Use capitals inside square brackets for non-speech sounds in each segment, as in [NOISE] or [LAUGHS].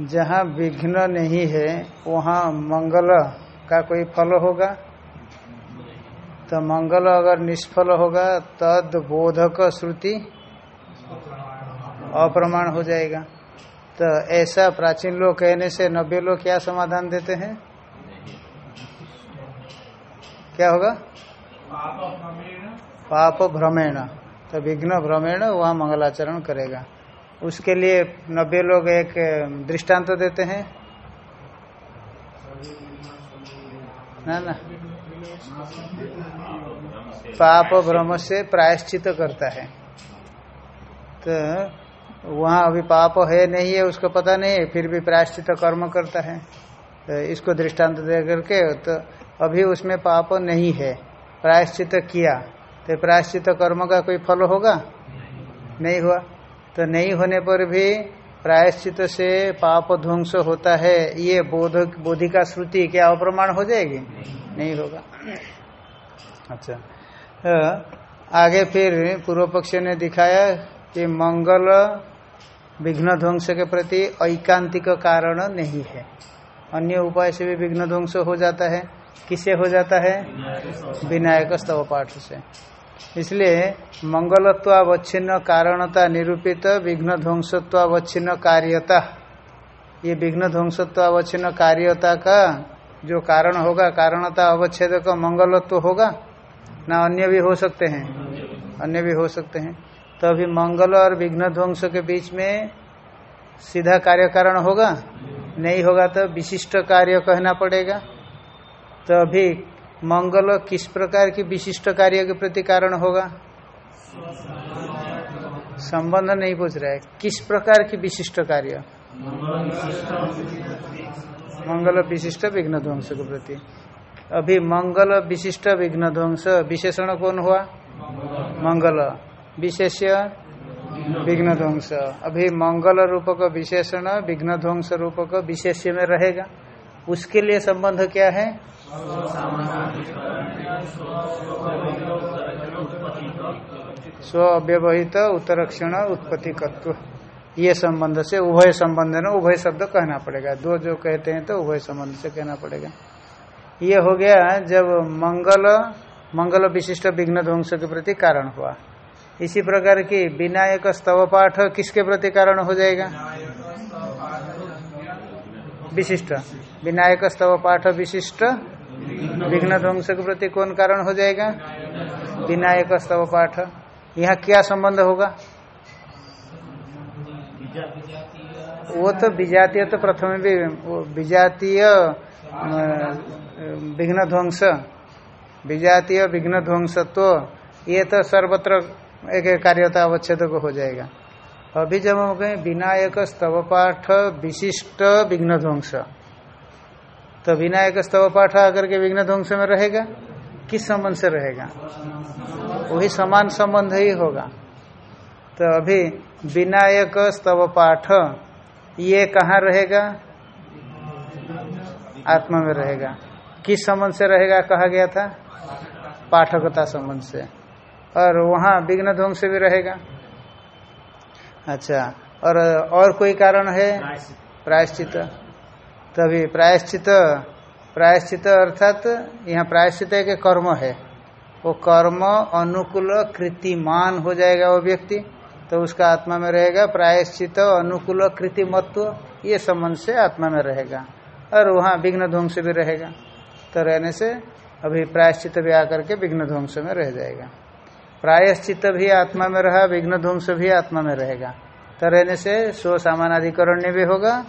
जहाँ विघ्न नहीं है, वहाँ मंगल का कोई फल होगा? तो मंगल अगर निष्फल होगा, तद बोधक श्रुति अप्रमाण हो जाएगा। तो ऐसा प्राचीन लोग कहने से नब्बे लोग क्या समाधान देते हैं? क्या होगा? पाप भ्रमेण। तो विघ्न भ्रमेण वहाँ मंगलाचरण करेगा। उसके लिए नब्बे लोग एक दृष्टांत तो देते हैं। ना ना। पाप भ्रम से प्रायश्चित करता है। तो वहाँ अभी पाप है, नहीं है, उसको पता नहीं है, फिर भी प्रायश्चित कर्म करता है। तो इसको दृष्टांत दे करके तो अभी उसमें पाप नहीं है। प्रायश्चित किया। तो प्रायश्चित कर्म का कोई फल होगा? नहीं। हुआ। तो नहीं होने पर भी प्रायश्चित से पाप ध्वंस होता है। ये बोध बोधिका श्रुति क्या अप्रमाण हो जाएगी? नहीं। होगा। अच्छा। तो आगे फिर पूर्व पक्ष ने दिखाया कि मंगल विघ्न ध्वंस के प्रति ऐकांतिक कारण नहीं है। अन्य उपाय से भी विघ्न ध्वंस हो जाता है। किसे हो जाता है? विनायक स्तव पाठ से। इसलिए मंगलत्वावच्छिन्न कारणता निरूपित विघ्न ध्वंसत्वावच्छिन्न कार्यता। ये विघ्न ध्वंसत्वावच्छिन्न कार्यता का जो कारण होगा, कारणता अवच्छेद का मंगलत्व होगा, ना अन्य भी हो सकते हैं? अन्य भी हो सकते हैं। तो अभी मंगल और विघ्न ध्वंस के बीच में सीधा कार्य कारण होगा? नहीं होगा तो विशिष्ट कार्य कहना पड़ेगा। तो अभी मंगल किस प्रकार की विशिष्ट कार्य के प्रति कारण होगा? संबंध नहीं पूछ रहा है। किस प्रकार की विशिष्ट कार्य? मंगल विशिष्ट विघ्न ध्वंस के प्रति। अभी मंगल विशिष्ट विघ्न ध्वंस विशेषण कौन हुआ? मंगल। विशेष्य विघ्न ध्वंस। अभी मंगल रूपक विशेषण विघ्न ध्वंस रूपक विशेष्य में रहेगा। उसके लिए संबंध क्या है? स्व अव्यवहित उत्तरक्षण उत्पत्ति तत्व ये संबंध से उभय संबंध न उभय शब्द कहना पड़ेगा। दो जो कहते हैं तो उभय संबंध से कहना पड़ेगा। ये हो गया जब मंगल मंगल विशिष्ट विघ्न ध्वंस के प्रति कारण हुआ। इसी प्रकार की विनायक स्तव पाठ किसके प्रति कारण हो जाएगा? विशिष्ट। विनायक स्तव पाठ विशिष्ट विघ्न ध्वंस के प्रति कौन कारण हो जाएगा? विनायक स्तव पाठ। यहाँ क्या संबंध होगा? वो तो विजातीय तो प्रथम भी विजातीय विघ्न ध्वंस। विजातीय विघ्न ध्वंसत्व तो ये तो सर्वत्र एक कार्यता अवच्छेद को हो जाएगा। अभी जब हम कहें विनायक स्तव पाठ विशिष्ट विघ्न ध्वंस। तो विनायक स्तव पाठ आकर के विघ्न ध्वंस में रहेगा? किस संबंध से रहेगा? वही समान संबंध ही होगा। तो अभी विनायक स्तव पाठ ये कहाँ रहेगा? आत्मा में रहेगा। किस संबंध से रहेगा कहा गया था? पाठकता संबंध से। और वहाँ विघ्न ध्वंस भी रहेगा। अच्छा और और कोई कारण है? प्रायश्चित। तभी प्रायश्चित प्रायश्चित अर्थात यहाँ प्रायश्चित एक कर्म है। वो कर्म अनुकूल कृतिमान हो जाएगा वो व्यक्ति तो उसका आत्मा में रहेगा प्रायश्चित, अनुकूल कृतिमत्व, ये संबंध से आत्मा में रहेगा। और वहाँ विघ्न ध्वंस भी रहेगा। तो रहने से अभी प्रायश्चित भी आकर के विघ्न ध्वंस में रह जाएगा। प्रायश्चित भी आत्मा में रहा, विघ्न ध्वंस भी आत्मा में रहेगा। तो रहने से स्व सामानाधिकरण भी होगा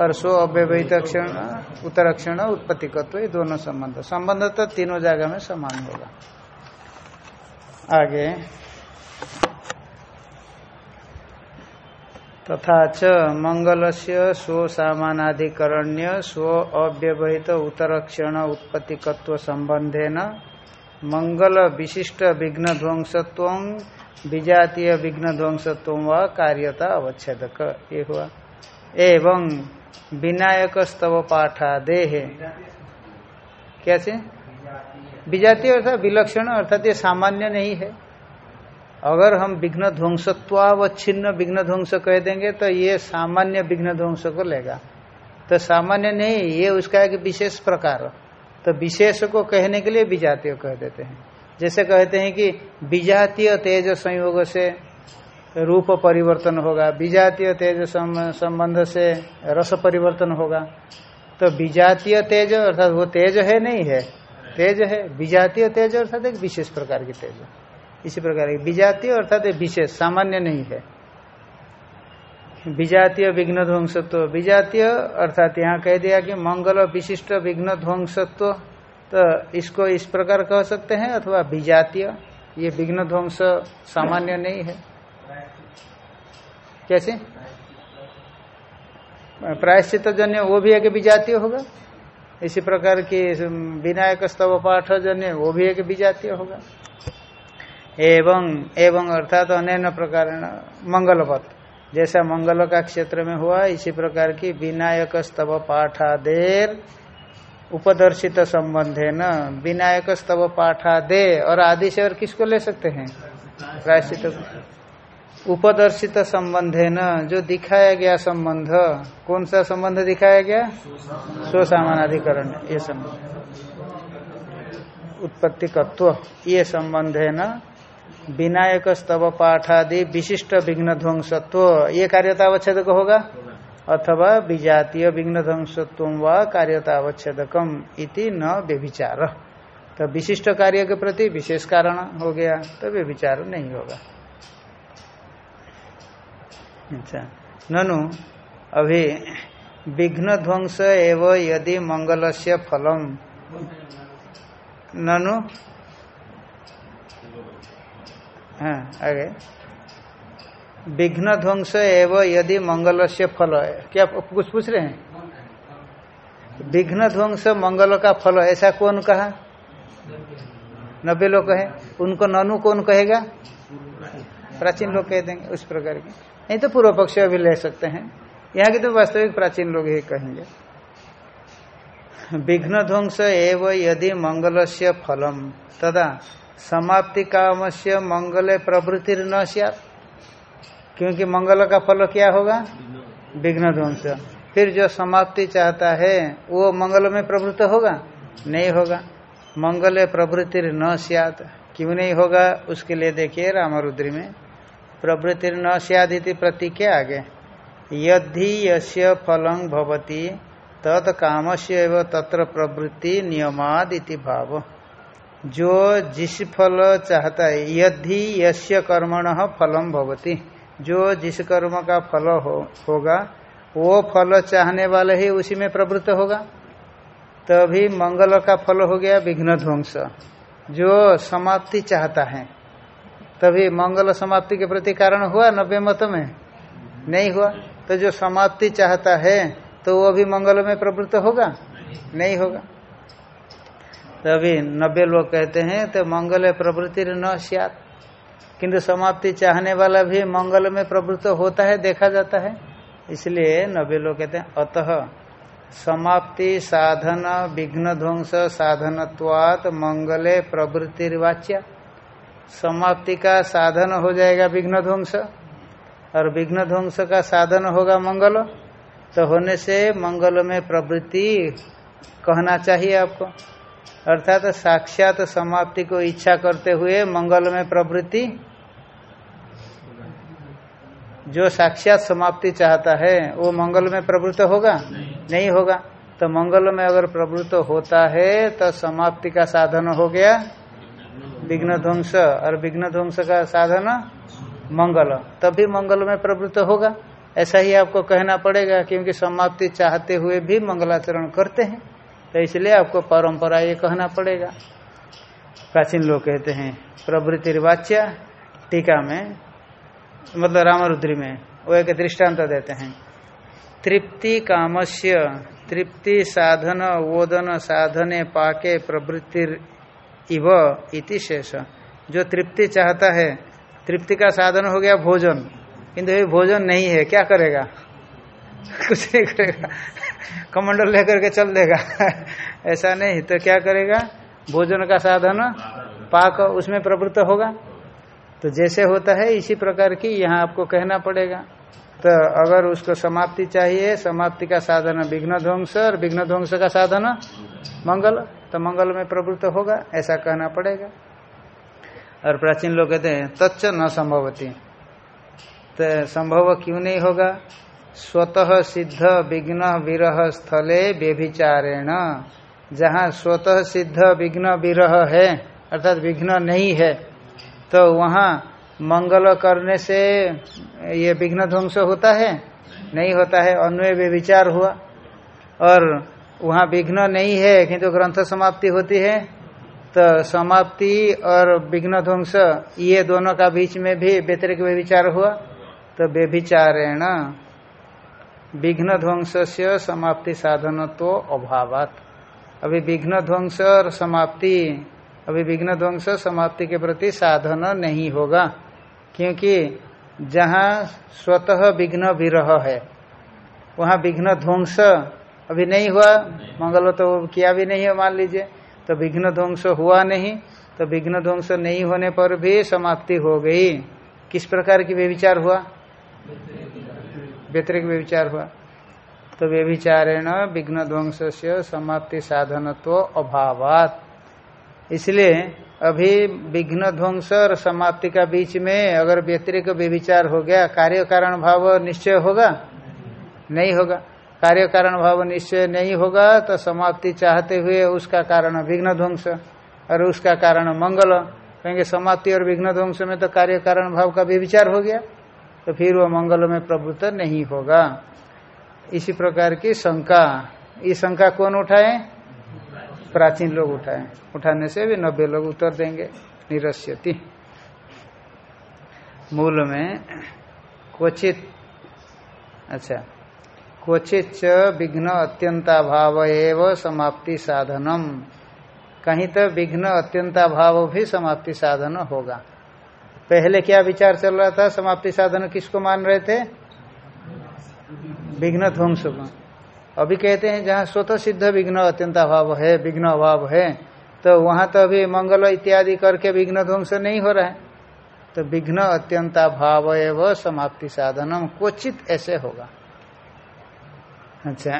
और स्व अव्यवहित क्षण उत्तरक्षण, उत्पत्तिकत्व, ये दोनों संबंध। संबंध तो तीनों जगह में समान होगा। आगे। तथा च मंगल से स्व स्व अव्यवहित उत्तरक्षण, उत्पत्तिकत्व संबंधे न मंगल विशिष्ट विघ्न ध्वंसत्व विजातीय विघ्न ध्वंसत्व व कार्यता अवच्छेदक। ये हुआ। एवं विनायक स्तव पाठा पाठादेह कैसे? विजातीय अर्थात विलक्षण अर्थात ये सामान्य नहीं है। अगर हम विघ्न ध्वंसत्वावच्छिन्न विघ्न ध्वंस कह देंगे तो ये सामान्य विघ्न ध्वंस को लेगा। तो सामान्य नहीं, ये उसका एक विशेष प्रकार। तो विशेष को कहने के लिए विजातीय कह देते हैं। जैसे कहते हैं कि विजातीय तेज संयोग से रूप परिवर्तन होगा विजातीय तेज संबंध से रस परिवर्तन होगा। तो विजातीय तेज अर्थात वो तेज है नहीं है, तेज है। विजातीय तेज अर्थात एक विशेष प्रकार की तेज। इसी प्रकार की विजातीय अर्थात विशेष, सामान्य नहीं है। विजातीय विघ्न ध्वंसत्व विजातीय अर्थात यहाँ कह दिया कि मंगल विशिष्ट विघ्न ध्वंसत्व तो इसको इस प्रकार कह सकते हैं अथवा विजातीय ये विघ्न ध्वंस सामान्य नहीं है। कैसे? प्रायश्चित जन्य वो भी एक विजातीय होगा। इसी प्रकार की विनायक स्तव पाठ जन्य वो भी एक विजातीय होगा। एवं एवं अर्थात अन्य प्रकार मंगलवत। जैसा मंगल का क्षेत्र में हुआ, इसी प्रकार की विनायक स्तव पाठादेर उपदर्शित संबंध है न? विनायक स्तव पाठादे और आदि से और किसको ले सकते हैं? प्रायश्चित उपदर्शित संबंध है न? जो दिखाया गया संबंध, कौन सा संबंध दिखाया गया? स्व ये संबंध। उत्पत्ति तत्व, ये संबंध है न? विनायक स्तव पाठादि विशिष्ट विघ्न ध्वंसत्व ये कार्यतावच्छेदक होगा? अथवा विजातीय विघ्न ध्वंसत्व व कार्यतावच्छेदकम इति न व्यभिचार। तो विशिष्ट कार्य के प्रति विशेष कारण हो गया तो व्यभिचार नहीं होगा। अच्छा। ननु, अभी विघ्न ध्वंस एवं यदि मंगल से फलम। ननु? हाँ आगे। विघ्न ध्वंस एवं यदि मंगल से फल। क्या कुछ पूछ रहे हैं? विघ्न ध्वंस मंगल का फल, ऐसा कौन कहा? नब्बे लोग कहे। उनको ननु कौन कहेगा? प्राचीन लोग कह देंगे, उस प्रकार की। नहीं तो पूर्व पक्ष अभी ले सकते हैं। यहाँ के तो वास्तविक प्राचीन लोग ही कहेंगे। विघ्न ध्वंस एवं यदि मंगल से फलम, तदा समाप्ति काम से मंगल प्रवृत्ति न क्योंकि मंगल का फल क्या होगा? विघ्न ध्वंस फिर जो समाप्ति चाहता है, वो मंगल में प्रवृत्त होगा? नहीं होगा। मंगल प्रवृत्ति न सियात। क्यों नहीं होगा? उसके लिए देखिए रामरुद्री में। प्रवृत्ति न सियादिति प्रतिज्ञा आगे। यदि यस्य फलं भवती तत्काम से तत्र प्रवृत्ति नियमाद इति भाव। जो जिस फल चाहता है यदि यश्य कर्मण फलम भवती, जो जिस कर्म का फल हो, होगा, वो फल चाहने वाले ही उसी में प्रवृत्त होगा। तभी मंगल का फल हो गया विघ्न ध्वंस जो समाप्ति चाहता है तभी मंगल समाप्ति के प्रति कारण हुआ, नब्बे मत में? नहीं हुआ। तो जो समाप्ति चाहता है तो वो भी मंगल में प्रवृत्त होगा? नहीं होगा। तभी नब्बे लोग कहते हैं तो मंगल प्रवृत्ति न सियात। किंतु समाप्ति चाहने वाला भी मंगल में प्रवृत्त होता है, देखा जाता है। इसलिए नब्बे लोग कहते हैं, अतः समाप्ति साधन विघ्न ध्वंस साधनत्वात मंगले प्रवृत्तिर्वाच्य। समाप्ति का साधन हो जाएगा विघ्न ध्वंस और विघ्न ध्वंस का साधन होगा मंगल। तो होने से मंगल में प्रवृत्ति कहना चाहिए आपको। अर्थात तो साक्षात समाप्ति को इच्छा करते हुए मंगल में प्रवृत्ति जो साक्षात समाप्ति चाहता है वो मंगल में प्रवृत्त होगा? नहीं, नहीं होगा। तो मंगल में अगर प्रवृत्त होता है तो समाप्ति का साधन हो गया। विघ्न ध्वंस और विघ्न ध्वंस का साधन मंगल। तभी मंगल में प्रवृत्त होगा। ऐसा ही आपको कहना पड़ेगा क्योंकि समाप्ति चाहते हुए भी मंगलाचरण करते हैं। तो इसलिए आपको परंपरा ये कहना पड़ेगा। प्राचीन लोग कहते हैं प्रवृत्ति वाच्य टीका में मतलब रामरुद्री में, वो एक दृष्टांत देते हैं। तृप्ति कामस्य, तृप्ति साधन, वोदन साधने पाके प्रवृत्ति इव इति शेष। जो तृप्ति चाहता है, तृप्ति का साधन हो गया भोजन। किंतु ये भोजन नहीं है, क्या करेगा? [LAUGHS] कुछ नहीं करेगा। कमंडल लेकर के चल देगा। [LAUGHS] ऐसा नहीं तो क्या करेगा? भोजन का साधन पाक उसमें प्रवृत्त होगा। तो जैसे होता है, इसी प्रकार की यहाँ आपको कहना पड़ेगा। तो अगर उसको समाप्ति चाहिए, समाप्ति का साधन विघ्न ध्वंस और विघ्न ध्वंस का साधन मंगल। तो मंगल में प्रवृत्त होगा, ऐसा कहना पड़ेगा। और प्राचीन लोग कहते हैं, तच्च न संभवती। तो संभव क्यों नहीं होगा? स्वतः सिद्ध विघ्न विरह स्थले व्यभिचारेण। जहाँ स्वतः सिद्ध विघ्न विरह है, अर्थात विघ्न नहीं है तो वहाँ मंगल करने से ये विघ्न ध्वंस होता है, नहीं होता है, अन्वय विचार हुआ। और वहाँ विघ्न नहीं है, किंतु ग्रंथ समाप्ति होती है तो समाप्ति और विघ्न ध्वंस, ये दोनों का बीच में भी व्यतिरिक विचार हुआ तो व्यभिचारेण विघ्न ध्वंस से समाप्ति साधन तो अभावात। अभी विघ्न ध्वंस और समाप्ति, अभी विघ्न ध्वंस समाप्ति के प्रति साधन नहीं होगा, क्योंकि जहाँ स्वतः विघ्न विरह है, वहाँ विघ्न ध्वंस अभी नहीं हुआ, मंगल तो किया भी नहीं है, मान लीजिए। तो विघ्न ध्वंस हुआ नहीं तो विघ्न ध्वंस नहीं होने पर भी समाप्ति हो गई। किस प्रकार की व्यविचार हुआ? व्यतिरिक व्यविचार हुआ। तो व्यभिचारेण विघ्न ध्वंस से समाप्ति साधनत्व अभावात। इसलिए अभी विघ्न ध्वंस और समाप्ति का बीच में अगर व्यतिरिक व्यभिचार हो गया, कार्य कारण भाव निश्चय होगा? नहीं होगा। कार्य कारण भाव निश्चय नहीं होगा तो समाप्ति चाहते हुए उसका कारण विघ्न ध्वंस और उसका कारण मंगल। कहेंगे समाप्ति और विघ्न ध्वंस में तो कार्य कारण भाव का भी विचार हो गया तो फिर वो मंगल में प्रभुत्व नहीं होगा। इसी प्रकार की शंका। ये शंका कौन उठाए? प्राचीन लोग उठाए। उठाने से भी नब्बे लोग उत्तर देंगे। निरस्यति। मूल में क्वचित अच्छा। क्वचित विघ्न अत्यंताभाव एवं समाप्ति साधनम कहीं तो विघ्न अत्यंताभाव भी समाप्ति साधन होगा। पहले क्या विचार चल रहा था? समाप्ति साधन किसको मान रहे थे? विघ्न ध्वंस को अभी कहते हैं, जहाँ स्वतः सिद्ध विघ्न अत्यंत अभाव है, विघ्न अभाव है तो वहाँ तो अभी मंगल इत्यादि करके विघ्न ध्वंस नहीं हो रहा है। तो विघ्न अत्यंता भाव एवं समाप्ति साधनम क्वचित ऐसे होगा। अच्छा।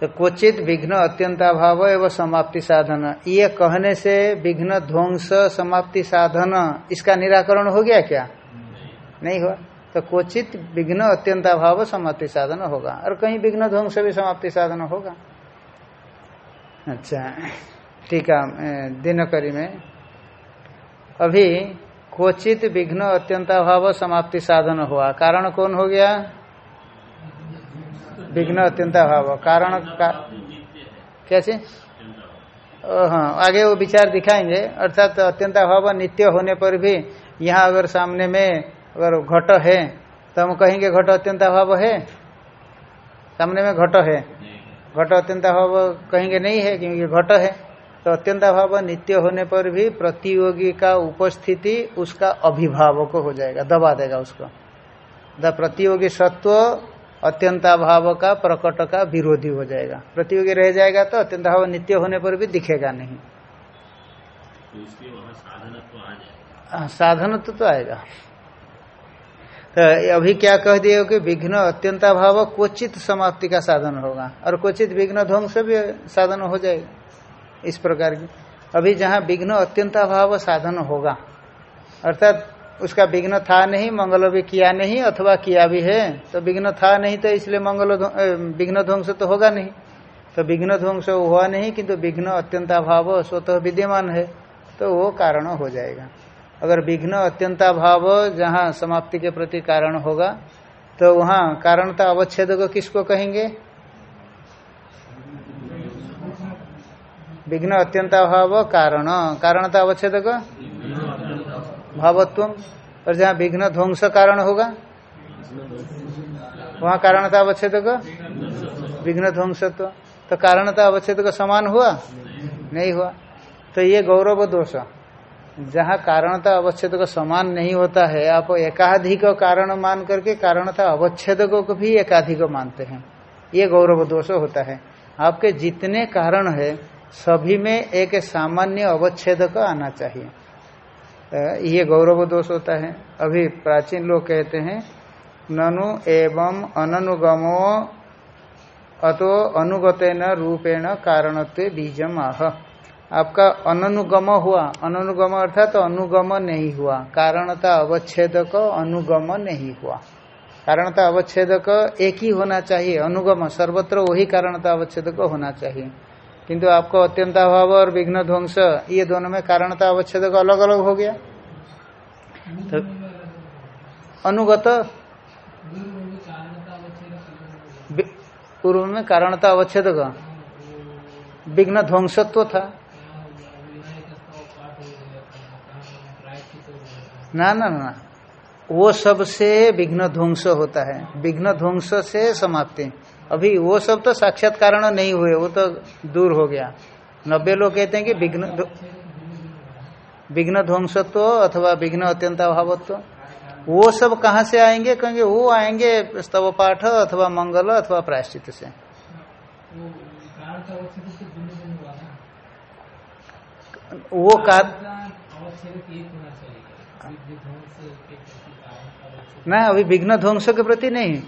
तो क्वचित विघ्न अत्यंताभाव एवं समाप्ति साधन। ये कहने से विघ्न ध्वंस समाप्ति साधन इसका निराकरण हो गया क्या? नहीं। हुआ। तो क्वचित विघ्न अत्यंताभाव समाप्ति साधन होगा और कहीं विघ्न ध्वंस भी समाप्ति साधन होगा। अच्छा ठीक है दिनकरी में। अभी क्वचित विघ्न अत्यंताभाव समाप्ति साधन हुआ। कारण कौन हो गया? विघ्न, अत्यंत अभाव। कारण का कैसे? हाँ आगे वो विचार दिखाएँगे। अर्थात अत्यंत अभाव, नित्य होने पर भी यहाँ अगर सामने में अगर घट है तो हम कहेंगे घट अत्यंत अभाव है? सामने में घट है। घट अत्यंत अभाव कहेंगे नहीं है, क्योंकि घट है। तो अत्यंत अभाव, नित्य होने पर भी प्रतियोगी का उपस्थिति उसका अभिभावक हो जाएगा, दबा देगा उसको। द प्रतियोगी सत्व अत्यंताभाव का प्रकट का विरोधी हो जाएगा। प्रतियोगी रह जाएगा तो अत्यंताभाव नित्य होने पर भी दिखेगा नहीं। तो साधनत्व तो आएगा। तो अभी क्या कह दिए कि विघ्न अत्यंताभाव क्वचित समाप्ति का साधन होगा और क्वचित विघ्न ध्वंस भी साधन हो जाएगा इस प्रकार की। अभी जहाँ विघ्न अत्यंताभाव साधन होगा अर्थात उसका विघ्न था नहीं, मंगल भी किया नहीं, अथवा किया भी है तो विघ्न था नहीं तो इसलिए मंगल विघ्न ध्वंस तो होगा नहीं। तो विघ्न ध्वंस हुआ नहीं, किंतु विघ्न अत्यंताभाव स्वतः विद्यमान है तो वो कारण हो जाएगा। अगर विघ्न अत्यंताभाव जहाँ समाप्ति के प्रति कारण होगा तो वहाँ कारणता अवच्छेद को किसको कहेंगे? विघ्न अत्यंताभाव कारण। कारण कारणता अवच्छेद को भावत्व और जहाँ विघ्न ध्वंस कारण होगा, वहाँ कारणता अवच्छेद का विघ्न ध्वंसत्व। तो कारणता अवच्छेद का समान हुआ? नहीं हुआ। तो ये गौरव दोष। जहाँ कारणता अवच्छेद का समान नहीं होता है, आप एकाधिक कारण मान करके कारणता अवच्छेद को भी एकाधिक मानते हैं। ये गौरव दोष होता है। आपके जितने कारण है, सभी में एक सामान्य अवच्छेद आना चाहिए। ये गौरव दोष होता है। अभी प्राचीन लोग कहते हैं, ननु एवं अननुगमो अतो अनुगतेन रूपेण कारणत्व बीजम आह। आपका अनुगम हुआ। अनुगम अर्थात तो अनुगम नहीं हुआ। कारणता अवच्छेद का अनुगम नहीं हुआ। कारणता अवच्छेद एक ही होना चाहिए। अनुगम, सर्वत्र वही कारणता अवच्छेद होना चाहिए। किंतु आपको अत्यंताभाव और विघ्न ध्वंस, ये दोनों में कारणता अवच्छेद का अलग अलग हो गया। तो अनुगत पूर्व में कारणता अवच्छेद का विघ्न ध्वंसत्व था। ना ना ना वो सबसे विघ्न ध्वंस होता है। विघ्न ध्वंस से समाप्ति। अभी वो सब तो साक्षात कारण नहीं हुए, वो तो दूर हो गया। नब्बे लोग कहते हैं कि विघ्न विघ्न ध्वंसत्व अथवा विघ्न अत्यंत अभावत्व वो सब कहाँ से आएँगे? कहेंगे, वो आएँगे स्तव पाठ अथवा मंगल अथवा प्रायश्चित से। वो का अभी विघ्न ध्वंस के प्रति नहीं,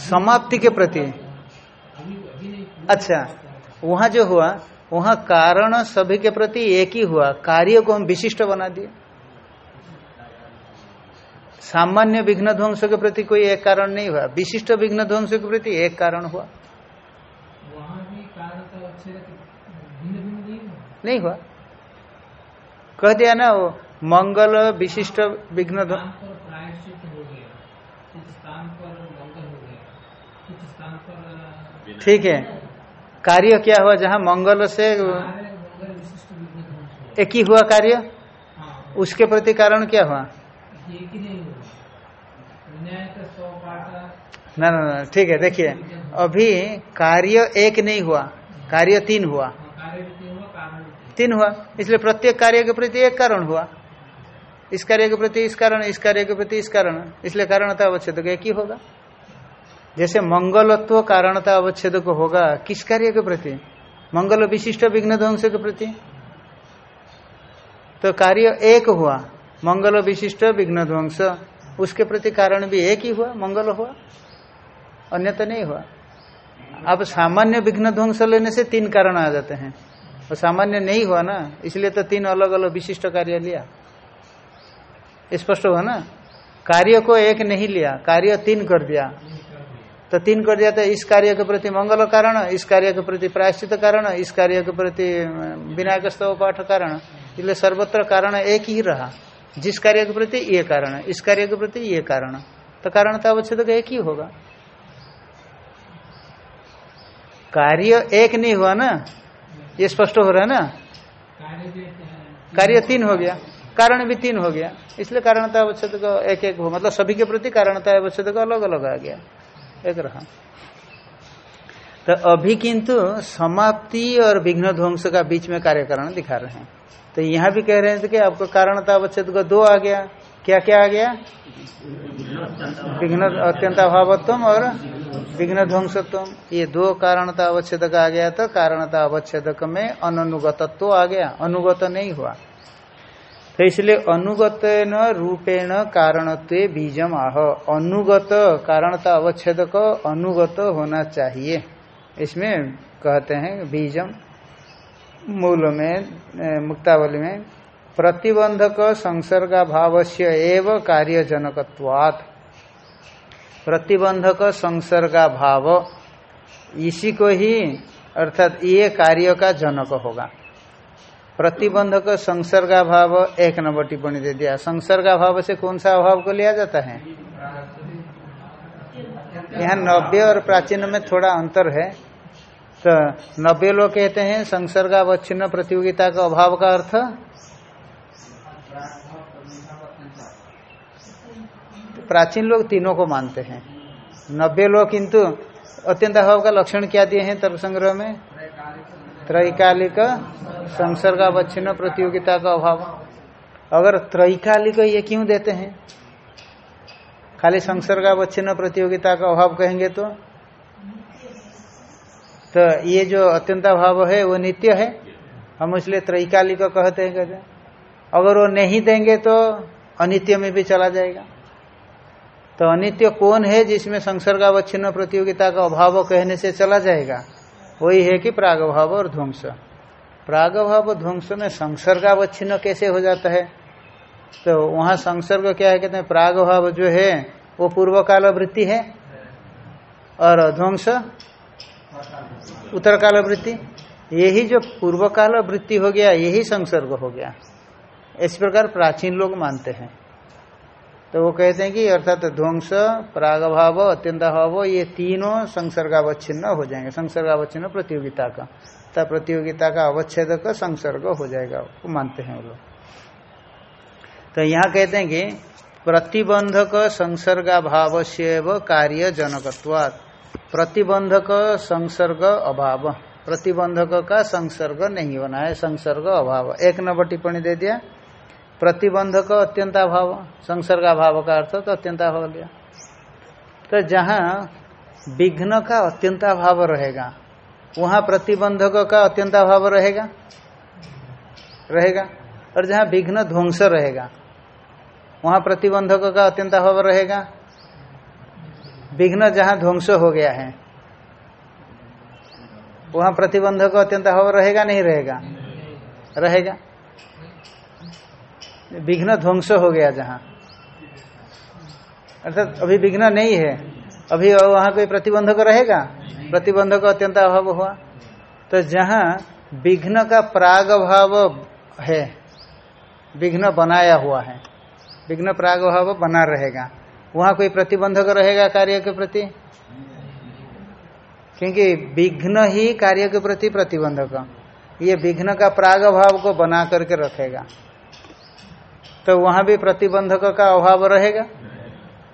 समाप्ति के प्रति। अच्छा वहाँ जो हुआ वहाँ कारण सभी के प्रति एक ही हुआ कार्य को हम विशिष्ट बना दिए। सामान्य विघ्न ध्वंस के प्रति कोई एक कारण नहीं हुआ विशिष्ट विघ्न ध्वंस के प्रति एक कारण हुआ। नहीं हुआ? कह दिया ना वो मंगल विशिष्ट विघ्न ठीक है। कार्य क्या हुआ? जहाँ मंगल से एक ही हुआ कार्य? उसके प्रति कारण क्या हुआ? ना ना ना ठीक है देखिए अभी कार्य एक नहीं हुआ कार्य तीन हुआ। तीन हुआ इसलिए प्रत्येक कार्य के प्रति एक कारण हुआ। इस कार्य के प्रति इस कारण इस कार्य के प्रति इस कारण इसलिए कारणता अवच्छेद एक ही होगा। जैसे मंगलत्व कारणता अवच्छेद को होगा, किस कार्य के प्रति? मंगल विशिष्ट विघ्न ध्वंस के प्रति? तो कार्य एक हुआ, मंगल विशिष्ट विघ्न ध्वंस, उसके प्रति कारण भी एक ही हुआ, मंगल हुआ, अन्य तो नहीं हुआ। अब सामान्य विघ्न ध्वंस लेने से तीन कारण आ जाते हैं। और सामान्य नहीं हुआ ना, इसलिए तो तीन अलग अलग विशिष्ट कार्य लिया। स्पष्ट हुआ ना? कार्य को एक नहीं लिया, कार्य तीन कर दिया। तो तीन कर दिया तो इस कार्य के प्रति मंगल कारण, इस कार्य के प्रति प्रायश्चित कारण, इस कार्य के प्रति विनायक स्तव पाठ कारण। इसलिए सर्वत्र कारण एक ही रहा। जिस कार्य के प्रति ये कारण, इस कार्य के प्रति ये कारण। तो कारण तो अवच्छेद एक ही होगा। कार्य एक नहीं हुआ ना? ये स्पष्ट हो रहा है ना? कार्य तीन हो गया। कारण भी तीन हो गया। इसलिए कारणता अवच्छेद का एक एक हो। मतलब सभी के प्रति कारणता अवच्छेद का अलग अलग आ गया। एक रहा। तो अभी किंतु समाप्ति और विघ्न ध्वंस का बीच में कार्य कारण दिखा रहे हैं। तो यहाँ भी कह रहे हैं कि आपको कारणता अवच्छेद का दो आ गया। क्या क्या आ गया? विघ्न अत्यंत अभावत्व और विघ्न ध्वंसत्व ये दो कारणता अवच्छेद का आ गया तो कारणता अवच्छेद में अनुगतत्व आ गया। अनुगत नहीं हुआ। तो इसलिए अनुगत न रूपेण कारणत्व बीजम आह। अनुगत कारणता अवच्छेद को अनुगत होना चाहिए। इसमें कहते हैं बीजम मूल में मुक्तावली में, प्रतिबंधक संसर्गा भाव से एव कार्य जनकत्वात् प्रतिबंधक संसर्गा भाव इसी को ही अर्थात ये कार्य का जनक होगा। प्रतिबंधक संसर्गा भाव एक नंबर टिप्पणी दे दिया। संसर्गा भाव से कौन सा अभाव को लिया जाता है? यहाँ नव्य और प्राचीन में थोड़ा अंतर है। तो नब्बे लोग कहते हैं, संसर्गावच्छिन्न प्रतियोगिता का अभाव का अर्थ? प्राचीन लोग तीनों को मानते हैं। नब्बे लोग किंतु अत्यंत अभाव का लक्षण क्या दिए हैं तर्क संग्रह में? त्रैकालिक संसर्गावच्छिन्न प्रतियोगिता का अभाव। अगर त्रैकालिक ये क्यों देते हैं? खाली संसर्गावच्छिन्न प्रतियोगिता का अभाव कहेंगे तो? तो ये जो अत्यंत अभाव है, वो नित्य है? हम इसलिए त्रैकालिक कहते हैं, कहते अगर वो नहीं देंगे तो अनित्य में भी चला जाएगा। तो अनित्य कौन है जिसमें संसर्गावच्छिन्न प्रतियोगिता का अभाव कहने से चला जाएगा? वही है कि प्रागभाव और ध्वंस। प्रागभाव ध्वंस में संसर्गावच्छिन्न कैसे हो जाता है? तो वहाँ संसर्ग क्या है? कहते हैं, प्रागभाव जो है, वो पूर्व काल वृत्ति है और ध्वंस उत्तर काल वृत्ति यही जो पूर्व काल वृत्ति हो गया, यही संसर्ग हो गया। इस प्रकार प्राचीन लोग मानते हैं। तो वो कहते हैं कि अर्थात ध्वंस, प्रागभाव, अत्यंताभाव, ये तीनों संसर्गावच्छिन्न हो जाएँगे। संसर्गावच्छिन्न प्रतियोगिता का। तथा प्रतियोगिता का अवच्छेद का संसर्ग हो जाएगा, वो मानते हैं वो लोग। तो यहाँ कहते हैं कि प्रतिबंधक संसर्गाभाव से कार्य जनकत्वात् प्रतिबंधक संसर्ग अभाव। प्रतिबंधक का संसर्ग नहीं होना है, संसर्ग अभाव। एक नंबर टिप्पणी दे दिया। प्रतिबंधक अत्यंताभाव संसर्गाभाव का अर्थ तो अत्यंताभाव लिया। तो जहाँ विघ्न का अत्यंताभाव रहेगा, वहाँ प्रतिबंधक का अत्यंताभाव रहेगा? रहेगा। और जहाँ विघ्न ध्वंस रहेगा, वहाँ प्रतिबंधक का अत्यंताभाव रहेगा? विघ्न जहाँ ध्वंस हो गया है, वहाँ प्रतिबंधक अत्यंत अभाव रहेगा नहीं रहेगा? रहेगा। विघ्न ध्वंस हो गया जहाँ। अर्थात अभी विघ्न नहीं है। अभी वहाँ कोई प्रतिबंधक रहेगा? प्रतिबंधक अत्यंत अभाव हुआ। तो जहाँ विघ्न का प्राग भाव है, विघ्न बनाया हुआ है, विघ्न प्राग भाव बना रहेगा। वहाँ कोई प्रतिबंधक रहेगा कार्य के प्रति? क्योंकि विघ्न ही कार्य के प्रति प्रतिबंधक। ये विघ्न का प्राग भाव को बना करके रखेगा। तो वहाँ भी प्रतिबंधक का अभाव रहेगा।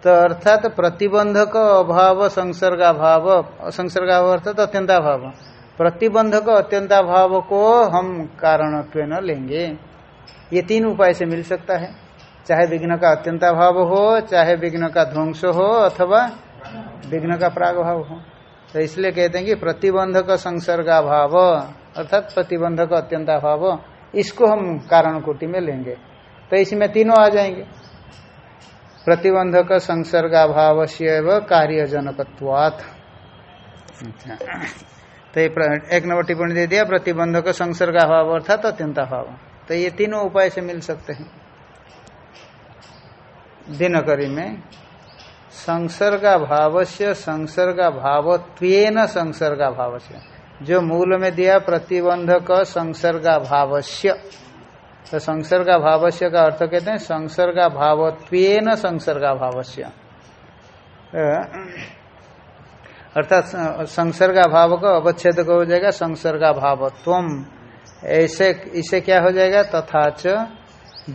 तो अर्थात प्रतिबंधक अभाव, संसर्गाभाव संसर्गाभाव अर्थात अत्यंताभाव। प्रतिबंधक अत्यंताभाव को हम कारण न लेंगे। ये तीन उपाय से मिल सकता है। चाहे विघ्न का अत्यंताभाव हो, चाहे विघ्न का ध्वंस हो, अथवा विघ्न का प्रागभाव हो। तो इसलिए कहते हैं कि प्रतिबंधक संसर्गाभाव, अर्थात प्रतिबंधक अत्यंताभाव, इसको हम कारण कोटि में लेंगे। तो इसमें तीनों आ जाएँगे। प्रतिबंधक संसर्गाभाव से कार्य जनकत्वात् अच्छा। तो ये एक नंबर टिप्पणी दे दिया, प्रतिबंधक संसर्गाभाव अर्थात अत्यंताभाव। तो ये तीनों उपाय से मिल सकते हैं। दिनकरी में संसर्गा भाव से संसर्गा भावत्वेन संसर्गा भाव से जो मूल में दिया, प्रतिबंधक संसर्गा भावस्य तो संसर्गा भावस्य का अर्थ कहते हैं संसर्गा भावत्वेन संसर्गा भावस्य अर्थात संसर्गा भाव का अवच्छेद हो जाएगा संसर्गा भावत्वम ऐसे, इसे क्या हो जाएगा? तथा च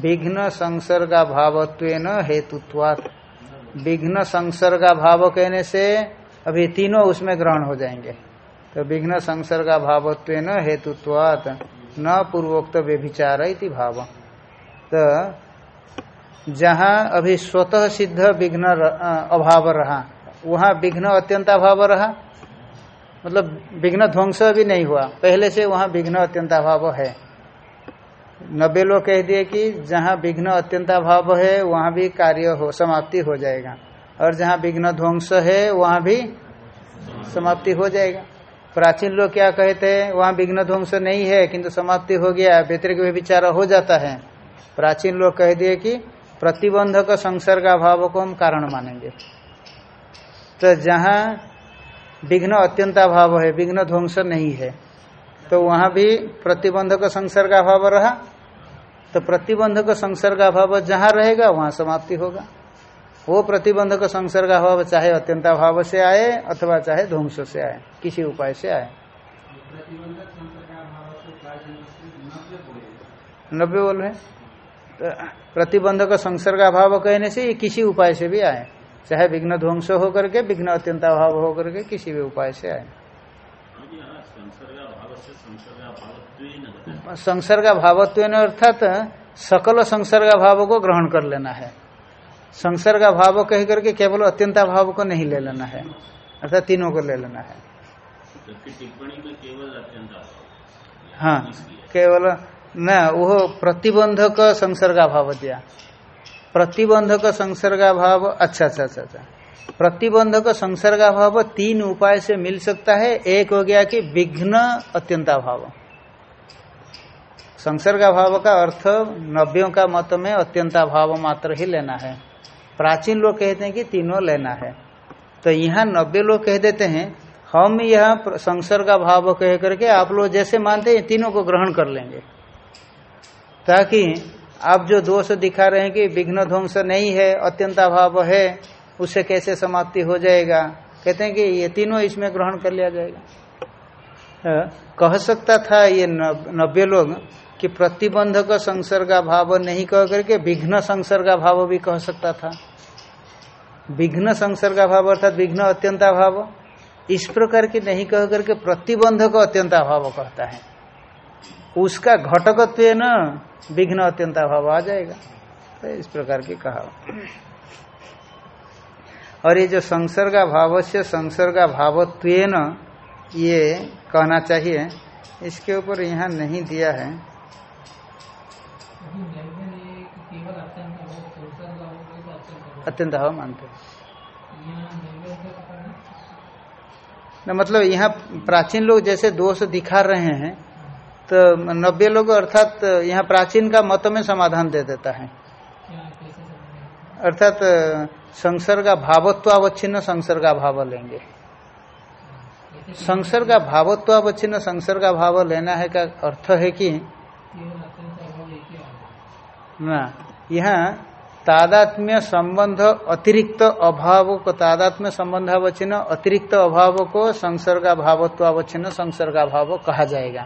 विघ्न संसर्गा भावत्व हेतुत्वात्। विघ्न संसर्गा भाव कहने से अभी तीनों उसमें ग्रहण हो जाएँगे। तो विघ्न संसर्गा भावत्व हेतुत्वात्। न पूर्वोक्त व्यभिचार इति भाव। तो जहाँ अभी स्वतः सिद्ध विघ्न अभाव रहा, वहाँ विघ्न अत्यंत अभाव रहा। मतलब विघ्न ध्वंस भी नहीं हुआ। पहले से वहाँ विघ्न अत्यंत अभाव है। नब्बे लोग कह दिए कि जहाँ विघ्न अत्यंताभाव है, वहाँ भी कार्य हो, समाप्ति हो जाएगा। और जहाँ विघ्न ध्वंस है, वहाँ भी समाप्ति हो जाएगा। प्राचीन लोग क्या कहते हैं, वहाँ विघ्न ध्वंस नहीं है, किंतु समाप्ति हो गया, व्यतिरिक विचार हो जाता है। प्राचीन लोग कह दिए कि प्रतिबंधक संसर्ग अभाव को हम कारण मानेंगे। तो जहाँ विघ्न अत्यंताभाव है विघ्न ध्वंस नहीं है तो वहाँ भी प्रतिबंधक संसर्ग अभाव रहा। तो प्रतिबंधक संसर्ग अभाव जहाँ रहेगा, वहाँ समाप्ति होगा। वो प्रतिबंधक संसर्ग अभाव चाहे अत्यंताभाव से आए अथवा चाहे ध्वंस से आए, किसी उपाय से आए। नब्बे बोल रहे तो प्रतिबंधक संसर्ग अभाव कहने से ये किसी उपाय से भी आए। चाहे विघ्न ध्वंस होकर के, विघ्न अत्यंताभाव होकर के किसी भी उपाय से आए। संसर्गा भावत्व अर्थात सकल संसर्ग भाव को ग्रहण कर लेना है। संसर्गा भाव कह करके केवल अत्यंता भाव को नहीं ले लेना है। अर्थात तीनों को ले लेना है। हाँ केवल न वो प्रतिबंधक संसर्गा भाव दिया। प्रतिबंधक संसर्गा भाव अच्छा अच्छा अच्छा अच्छा। प्रतिबंधक संसर्गा भाव तीन उपाय से मिल सकता है। एक हो गया कि विघ्न अत्यंता भाव संसर्गा भाव का अर्थ नव्यों का मत में अत्यंता भाव मात्र ही लेना है। प्राचीन लोग कहते हैं कि तीनों लेना है। तो यहाँ नब्बे लोग कह देते हैं, हम यह संसर्गा भाव कह करके आप लोग जैसे मानते हैं तीनों को ग्रहण कर लेंगे। ताकि आप जो दोष दिखा रहे हैं कि विघ्न ध्वंस नहीं है, अत्यंता भाव है उससे कैसे समाप्ति हो जाएगा? कहते हैं कि ये तीनों इसमें ग्रहण कर लिया जाएगा। कह सकता था ये नब्बे लोग कि प्रतिबंधक संसर्गा भाव नहीं कह करके विघ्न संसर्गा भाव भी कह सकता था। विघ्न संसर्गा भाव अर्थात विघ्न अत्यंता भाव इस प्रकार की नहीं कह करके प्रतिबंधक अत्यंता भाव कहता है। उसका घटकत्व न विघ्न अत्यंता भाव आ जाएगा। तो इस प्रकार की कहा। और ये जो संसर्गा भाव से संसर्गा भावत्व ये कहना चाहिए, इसके ऊपर यहाँ नहीं दिया है। अत्यंत भाव मानते न मतलब यहाँ प्राचीन लोग जैसे दोष दिखा रहे हैं तो नब्बे लोग अर्थात यहाँ प्राचीन का मत में समाधान दे देता है। अर्थात संसर्गा भावत्वावच्छिन्न संसर्गा भाव लेंगे। संसर्गा भावत्वावच्छिन्न संसर्गा भाव लेना है का अर्थ है कि ना यहाँ तादात्म्य संबंध अतिरिक्त अभाव को तादात्म्य संबंधावच्छिन्न अतिरिक्त अभाव को संसर्गा भावत्वावच्छिन्न संसर्गा भाव कहा जाएगा।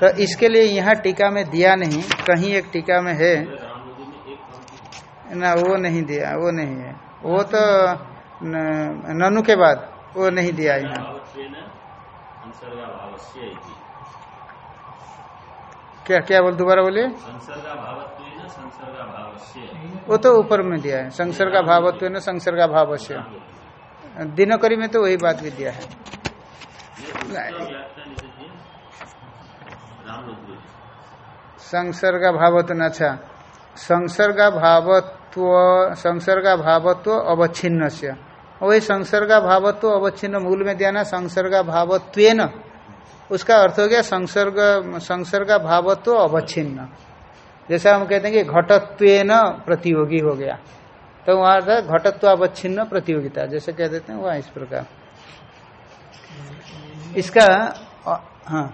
तो इसके लिए यहाँ टीका में दिया नहीं कहीं एक टीका में है। ना वो नहीं दिया वो नहीं है। वो तो ननु के बाद वो नहीं दिया यहाँ। क्या क्या बोल दोबारा बोलिए। वो तो ऊपर में दिया है। संसर्गा भावत्व न संसर्गा भावस्य दिनकरी में तो वही बात भी दिया है। संसर्गा भावत्व अच्छा। संसर्गा भावत्व संसर्गा भावत्व अवच्छिन्न से वही संसर्गा भावत्व अवच्छिन्न मूल में दिया ना संसर्गा भावत्व उसका अर्थ हो गया संसर्ग संसर्गा भावत्व अवच्छिन्न। जैसा हम कहते हैं कि घटत्व न प्रतियोगी हो गया। तो वहाँ था घटत्व प्रतियोगिता, जैसे कह देते हैं वह इस प्रकार। इसका हाँ।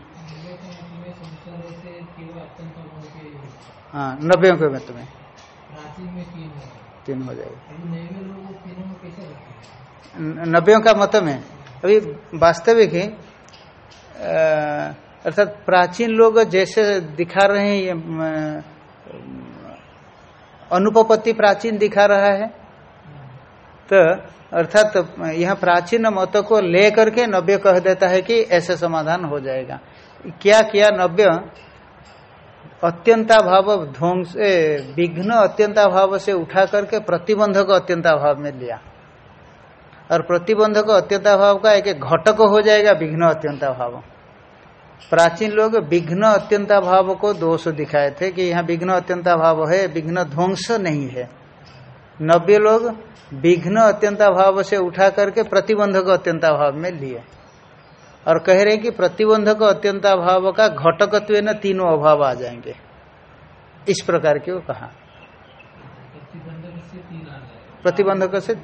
हाँ नब्बे में। तीन हो जाएगा। नब्बे का मत में। अभी वास्तविक है अर्थात प्राचीन लोग जैसे दिखा रहे हैं अनुपपत्ति प्राचीन दिखा रहा है। तो अर्थात तो यह प्राचीन मत को लेकर के नव्य कह देता है कि ऐसे समाधान हो जाएगा। क्या किया नव्य? अत्यंता भाव ध्वंस विघ्न अत्यंता भाव से उठा करके प्रतिबंधक अत्यंता भाव में लिया। और प्रतिबंधक अत्यंता भाव का एक घटक हो जाएगा विघ्न अत्यंता भाव प्राचीन लोग विघ्न अत्यंता भाव को दोष दिखाए थे कि यहाँ विघ्न अत्यंता भाव है विघ्न ध्वंस नहीं है। नब्बे लोग विघ्न अत्यंता भाव से उठा करके प्रतिबंधक अत्यंता भाव में लिए। और कह रहे कि प्रतिबंधक अत्यंता भाव का घटकत्व न तीनों अभाव आ जाएँगे। इस प्रकार के वो कहा। प्रतिबंधक से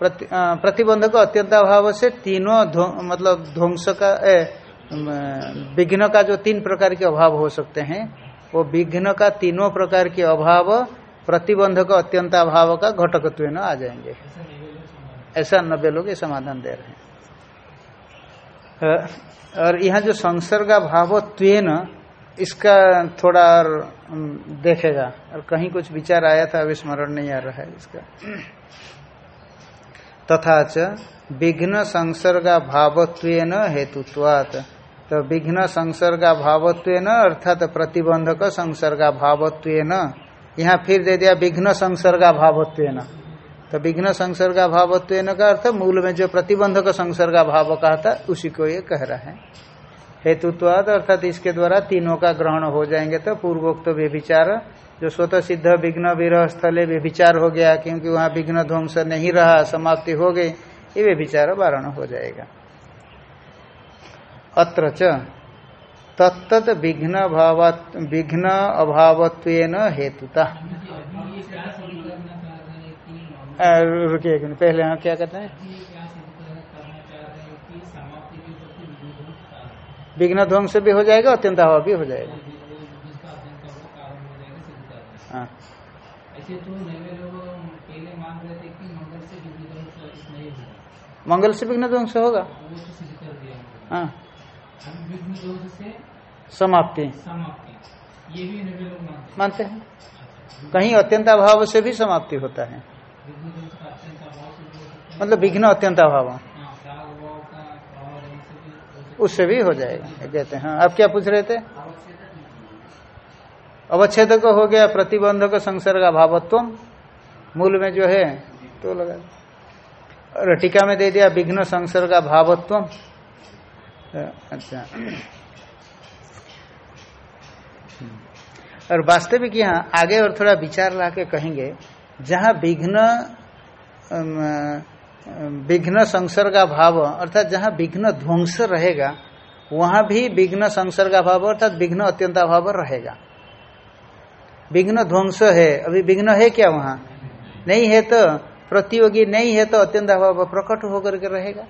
प्रति, प्रतिबंधक अत्यंता भाव से तीनों मतलब ध्वंस का विघ्न का जो तीन प्रकार के अभाव हो सकते हैं, वो विघ्न का तीनों प्रकार के अभाव, प्रतिबंधक अत्यंत अभाव का घटकत्व आ जाएँगे। ऐसा नब्बे लोग ये समाधान दे रहे हैं। और यहाँ जो संसर्गा भाव त्वेन इसका थोड़ा और देखेगा। और कहीं कुछ विचार आया था, अभी स्मरण नहीं आ रहा है इसका। तथा च, विघ्न संसर्गा भावत्वेन हेतुत्वात। तो विघ्न संसर्गा न अर्थात प्रतिबंधक संसर्गा न यहाँ फिर दे दिया विघ्न संसर्गा न तो विघ्न संसर्गा भावत्व न का अर्थ मूल में जो प्रतिबंधक संसर्गा भाव कहा था, उसी को ये कह रहा है। हेतुत्वाद, अर्थात इसके द्वारा तीनों का ग्रहण हो जाएँगे तो पूर्वोक्त व्यभिचार, जो स्वतः सिद्ध विघ्न विरह स्थले व्यभिचार हो गया, क्योंकि वहाँ विघ्न ध्वंस नहीं रहा, समाप्ति हो गई, ये व्यभिचार वारण हो जाएगा। अत्र च। तत्त विघ्न भाव विघ्न अभावत्व हेतुता। रुकिए एक मिनट, पहले हाँ क्या कहते हैं? विघ्न ध्वंस भी हो जाएगा अत्यंत अभाव भी हो जाएगा। हाँ। मंगल से विघ्न ध्वंस होगा। हाँ। समाप्ति। ये भी मानते मानते हैं। कहीं अत्यंत अभाव से भी समाप्ति होता है। मतलब विघ्न अत्यंत अभाव हाँ, उससे भी हो जाएगा। कहते हैं हाँ आप क्या पूछ रहे थे? अवच्छेद को हो गया प्रतिबंधक संसर्ग अभावत्व। मूल में जो है तो लगा। और टीका में दे दिया विघ्न संसर्ग भावत्व अच्छा। और वास्तविक यहाँ आगे और थोड़ा विचार ला के कहेंगे, जहाँ विघ्न विघ्न संसर्ग भाव अर्थात जहाँ विघ्न ध्वंस रहेगा, वहाँ भी विघ्न संसर्ग भाव अर्थात विघ्न अत्यंत भाव रहेगा। विघ्न ध्वंस है, अभी विघ्न है क्या वहाँ? नहीं है तो प्रतियोगी नहीं है तो अत्यंत अभाव प्रकट होकर के रहेगा।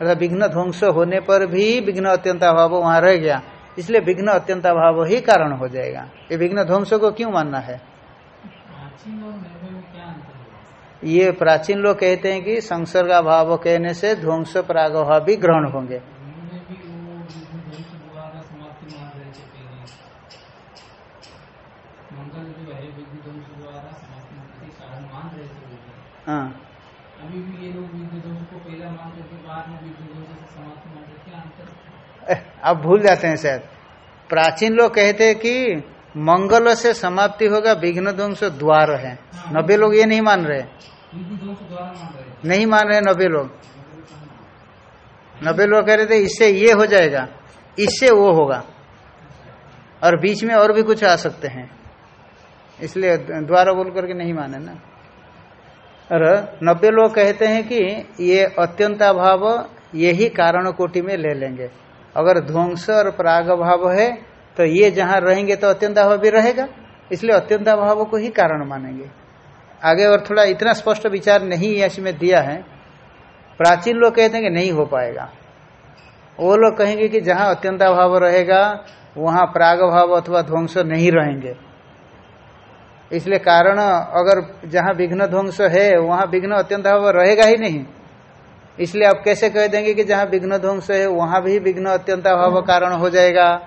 अर्थात विघ्न ध्वंस होने पर भी विघ्न अत्यंत अभाव वहाँ रह गया। इसलिए विघ्न अत्यंत अभाव ही कारण हो जाएगा। ये विघ्न ध्वंस को क्यों मानना है? ये प्राचीन लोग कहते हैं कि संसर्ग अभाव कहने से ध्वंस प्रागभाव भी ग्रहण होंगे। है। अभी भी ये लोग को पहला मान करके बाद में विघ्न से समाप्ति मान क्या अंतर आप भूल जाते हैं शायद। प्राचीन लोग कहते हैं कि मंगल से समाप्ति होगा विघ्न ध्वंस द्वार है। नब्बे लोग ये नहीं मान रहे। नहीं मान रहे नब्बे लोग। नब्बे लोग कह रहे थे इससे ये हो जाएगा इससे वो होगा। और बीच में और भी कुछ आ सकते हैं। इसलिए द्वारा बोल करके नहीं माने ना। और नब्बे लोग कहते हैं कि ये अत्यंताभाव यही कारण कोटि में ले लेंगे। अगर ध्वंस और प्राग भाव है तो ये जहाँ रहेंगे तो अत्यंताभाव भी रहेगा। इसलिए अत्यंताभाव को ही कारण मानेंगे। आगे और थोड़ा इतना स्पष्ट विचार नहीं इसमें दिया है। प्राचीन लोग कहते हैं कि नहीं हो पाएगा। वो लोग कहेंगे कि जहाँ अत्यंताभाव रहेगा, वहाँ प्राग भाव अथवा ध्वंस नहीं रहेंगे। इसलिए कारण अगर जहाँ विघ्न ध्वंस है, वहाँ विघ्न अत्यंताभाव रहेगा ही नहीं। इसलिए आप कैसे कह देंगे कि जहाँ विघ्न ध्वंस है, वहाँ भी विघ्न अत्यंताभाव कारण हो जाएगा?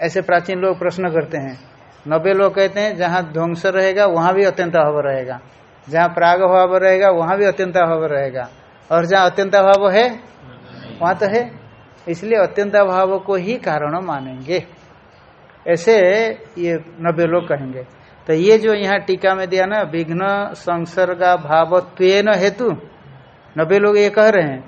ऐसे प्राचीन लोग प्रश्न करते हैं। नब्बे लोग कहते हैं, जहाँ ध्वंस रहेगा, वहाँ भी अत्यंताभाव रहेगा। जहाँ प्राग भाव रहेगा, वहाँ भी अत्यंताभाव रहेगा। और जहाँ अत्यंताभाव है, वहाँ तो है। इसलिए अत्यंताभाव को ही कारण मानेंगे। ऐसे ये नब्बे लोग कहेंगे। तो ये जो यहाँ टीका में दिया ना, विघ्न संसर्गा भावत्वेन हेतु, नब्बे लोग ये कह रहे हैं।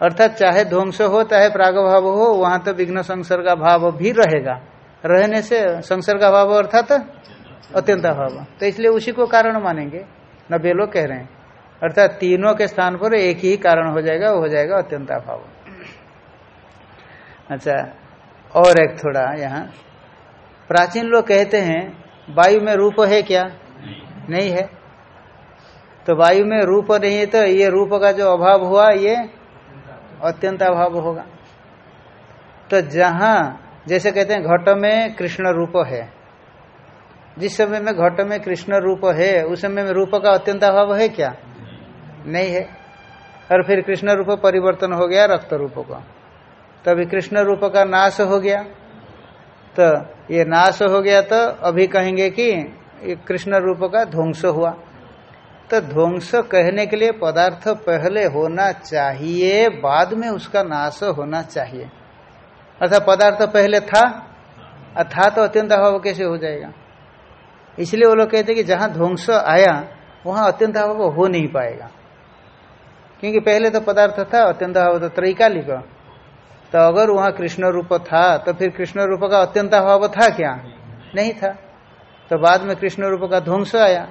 अर्थात चाहे ध्वंस हो, चाहे प्रागभाव हो, वहाँ तो विघ्न संसर्गा भाव भी रहेगा। रहने से संसर्गा भाव अर्थात अत्यंत भाव तो इसलिए उसी को कारण मानेंगे, नब्बे लोग कह रहे हैं। अर्थात तीनों के स्थान पर एक ही कारण हो जाएगा हो जाएगा अत्यंत भाव अच्छा और एक थोड़ा यहाँ। प्राचीन लोग कहते हैं वायु में रूप है क्या? नहीं। है। तो वायु में रूप नहीं है तो ये रूप का जो अभाव हुआ ये अत्यंत अभाव होगा। तो जहाँ जैसे कहते हैं घट में कृष्ण रूप है। जिस समय में घट में कृष्ण रूप है उस समय में रूप का अत्यंत अभाव है क्या? नहीं है। और फिर कृष्ण रूप परिवर्तन हो गया रक्त रूप का। तभी कृष्ण रूप का नाश हो गया। तो ये नाश हो गया तो अभी कहेंगे कि कृष्ण रूप का ध्वंस हुआ। तो ध्वंस कहने के लिए पदार्थ पहले होना चाहिए, बाद में उसका नाश होना चाहिए। अर्थात पदार्थ पहले था, और था तो अत्यंत अभाव कैसे हो जाएगा। इसलिए वो लोग कहते हैं कि जहाँ ध्वंस आया, वहाँ अत्यंत अभाव हो नहीं पाएगा। क्योंकि पहले तो पदार्थ था, अत्यंत अभाव तो त्रैकालिक। तो अगर वहाँ कृष्ण रूप था तो फिर कृष्ण रूप का अत्यंत अभाव था क्या? नहीं था। तो बाद में कृष्ण रूप का ध्वंस आया।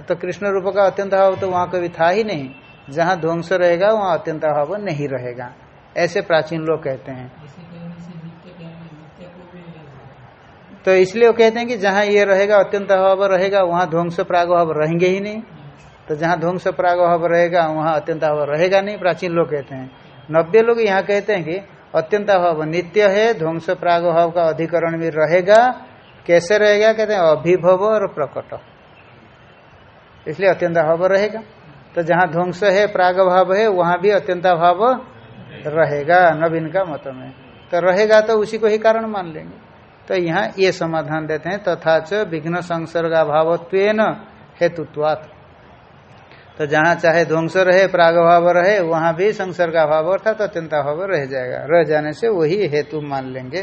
तो कृष्ण रूप का अत्यंत अभाव तो वहाँ कभी था ही नहीं। जहाँ ध्वंस रहेगा वहाँ अत्यंत अभाव नहीं रहेगा। ऐसे प्राचीन लोग कहते हैं। तो इसलिए वो कहते हैं कि जहाँ ये रहेगा अत्यंत अभाव रहेगा वहाँ ध्वंस प्रागभाव रहेंगे ही नहीं। तो जहाँ ध्वंस प्रागभाव रहेगा वहाँ अत्यंत अभाव रहेगा नहीं प्राचीन लोग कहते हैं। नब्बे लोग यहाँ कहते हैं कि अत्यंत अभाव। नित्य है, ध्वंस प्राग प्रागभाव का अधिकरण भी रहेगा। कैसे रहेगा? कहते हैं, अभिभव और प्रकट। इसलिए अत्यंत अभाव रहेगा। तो जहाँ ध्वंस है प्रागभाव है, वहाँ भी अत्यंत अभाव रहेगा। नवीन का मत में। तो रहेगा तो उसी को ही कारण मान लेंगे। तो यहाँ ये समाधान देते हैं। तथा च विघ्न संसर्गाभावत्व हेतुत्वात्। तो जहाँ चाहे ध्वंस रहे, प्रागभाव रहे, वहाँ भी संसर्ग अभाव अर्थात अत्यंताभाव रह जाएगा। रह जाने से वही हेतु मान लेंगे।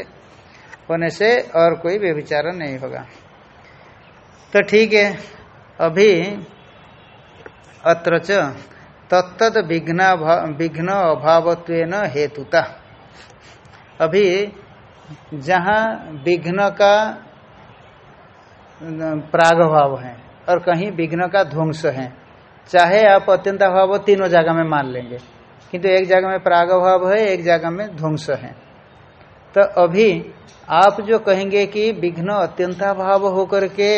होने से और कोई व्यविचार नहीं होगा। तो ठीक है। अभी अत्र तत्त विघ्न विघ्न अभावत्व हेतुता। अभी जहाँ विघ्न का प्रागभाव है और कहीं विघ्न का ध्वंस है चाहे आप अत्यंत अभाव, तीनों जगह में मान लेंगे। किंतु एक जगह में प्रागभाव है, एक जगह में ध्वंस है। तो अभी आप जो कहेंगे कि विघ्न अत्यंताभाव होकर के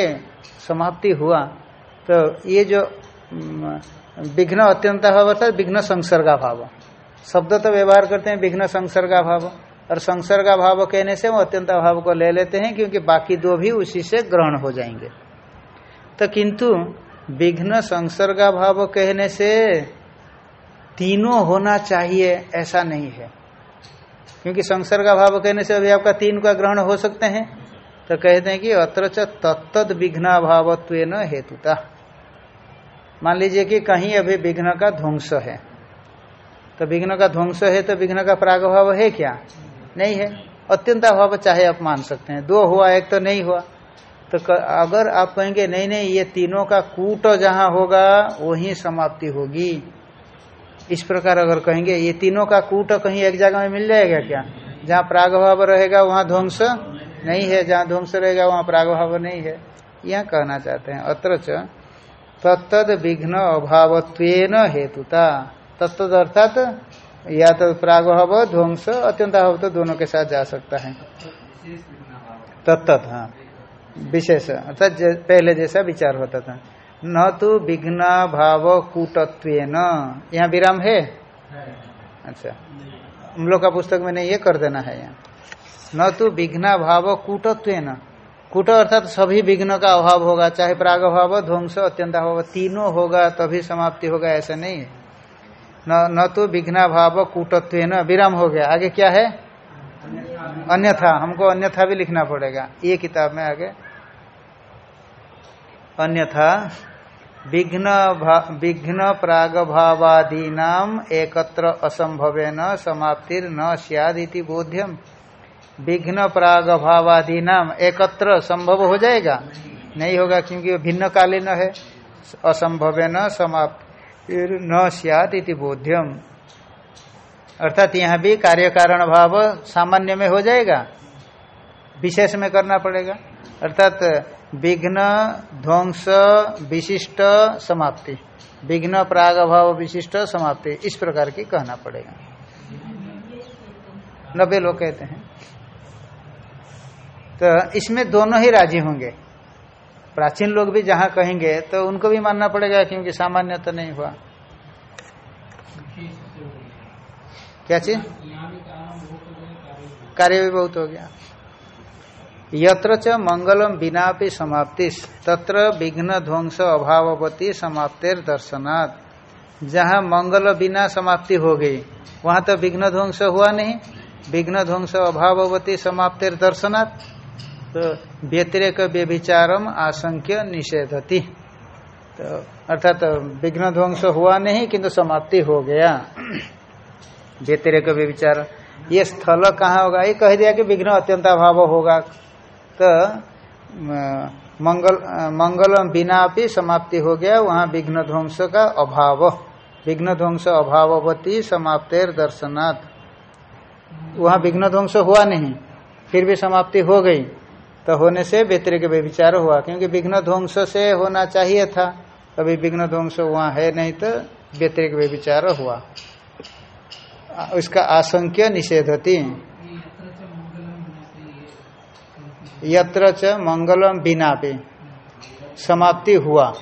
समाप्ति हुआ तो ये जो विघ्न अत्यंताभाव अर्थात विघ्न संसर्गा भाव शब्द तो व्यवहार करते हैं विघ्न संसर्गा भाव और संसर्गा भाव कहने से वो अत्यंत अभाव को ले लेते हैं, क्योंकि बाकी दो भी उसी से ग्रहण हो जाएँगे। तो किंतु विघ्न संसर्गा भाव कहने से तीनों होना चाहिए, ऐसा नहीं है। क्योंकि संसर्गा भाव कहने से अभी आपका तीन का ग्रहण हो सकते हैं। तो कहते हैं कि अत्र तत्त विघ्नाभावत्व न हेतुता। मान लीजिए कि कहीं अभी विघ्न का ध्वंस है। तो विघ्न का ध्वंस है तो विघ्न का प्रागभाव है क्या? नहीं है। अत्यंत अभाव चाहे आप मान सकते हैं। दो हुआ, एक तो नहीं हुआ। तो अगर आप कहेंगे, नहीं नहीं, ये तीनों का कूट जहाँ होगा, वही समाप्ति होगी। इस प्रकार अगर कहेंगे, ये तीनों का कूट कहीं एक जगह में मिल जाएगा क्या? जहाँ प्रागभाव रहेगा, वहाँ ध्वंस नहीं है, जहाँ ध्वंस रहेगा, वहाँ प्रागभाव नहीं है। यह कहना चाहते हैं, अत्र तत्द विघ्न अभावत्व हेतुता। तत्द अर्थात, या तो प्रागभाव, ध्वंस, अत्यंत अभाव तो दोनों के साथ जा सकता है। तत्त हाँ। विशेष, अर्थात पहले जैसा विचार होता था। न तो विघ्न भाव कूटत्व न यहाँ विराम है? अच्छा। हम लोग का पुस्तक में नहीं, ये कर देना है यहाँ। न तो विघ्न भाव कूटत्व न कूट अर्थात सभी विघ्न का अभाव होगा, चाहे प्राग भाव, ध्वंस, अत्यंत अभाव तीनों होगा, तभी समाप्ति होगा, ऐसा नहीं। न न तो विघ्न भाव कूटत्व न विराम हो गया। आगे क्या है? अन्यथा, हमको अन्यथा भी लिखना पड़ेगा। ये किताब में आगे। अन्यथा, विघ्न विघ्न प्राग भावादीना एकत्र असंभवेन समाप्तिर न सियादी बोध्यम। विघ्न प्राग भावादि नाम एकत्र संभव हो जाएगा? नहीं होगा, क्योंकि भिन्न कालीन है। असंभव न समाप्त न इति बोध्यम। अर्थात यहाँ भी कार्य कारण भाव सामान्य में हो जाएगा। विशेष में करना पड़ेगा। अर्थात विघ्न, ध्वंस, विशिष्ट, समाप्ति। विघ्न, प्राग भाव, विशिष्ट, समाप्ति। इस प्रकार की कहना पड़ेगा। नब्बे लोग कहते हैं। तो इसमें दोनों ही राज़ी होंगे। प्राचीन लोग भी जहाँ कहेंगे तो उनको भी मानना पड़ेगा, क्योंकि सामान्य तो नहीं हुआ। क्या चीज़? कार्य भी बहुत हो गया। यत्र च मंगलम बिना भी समाप्ति, तत्र विघ्न ध्वंस अभाववती समाप्तिर दर्शनात्। जहाँ मंगल बिना समाप्ति हो गई, वहाँ तो विघ्न ध्वंस हुआ नहीं। विघ्न ध्वंस अभाववती समाप्तिर दर्शनात्। तो व्यतिरेक व्यभिचारम आशंक्य निषेधति। तो अर्थात तो विघ्न ध्वंस हुआ नहीं, किंतु समाप्ति हो गया। व्यतिरेक व्यभिचार ये स्थल कहाँ होगा? ये कह दिया कि विघ्न अत्यंत अभाव होगा। तो मंगल मंगल बिना भी समाप्ति हो गया। वहाँ विघ्न ध्वंस का अभाव। विघ्न ध्वंस अभाववती समाप्तेर दर्शनाथ वहाँ विघ्न ध्वंस हुआ नहीं। फिर भी समाप्ति हो गई। तो होने से व्यतिरिक व्यभिचार हुआ। क्योंकि विघ्न ध्वंस से होना चाहिए था। अभी विघ्न ध्वंस वहाँ है नहीं तो व्यतिरिक व्यभिचार हुआ। उसका आशंक्य निषेधती। यत्र च मंगलम बिना भी समाप्ति हुआ।